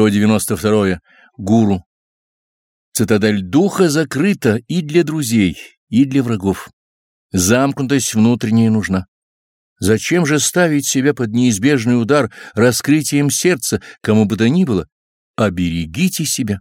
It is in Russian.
192. Гуру. Цитадель духа закрыта и для друзей, и для врагов. Замкнутость внутренняя нужна. Зачем же ставить себя под неизбежный удар раскрытием сердца, кому бы то ни было? Оберегите себя.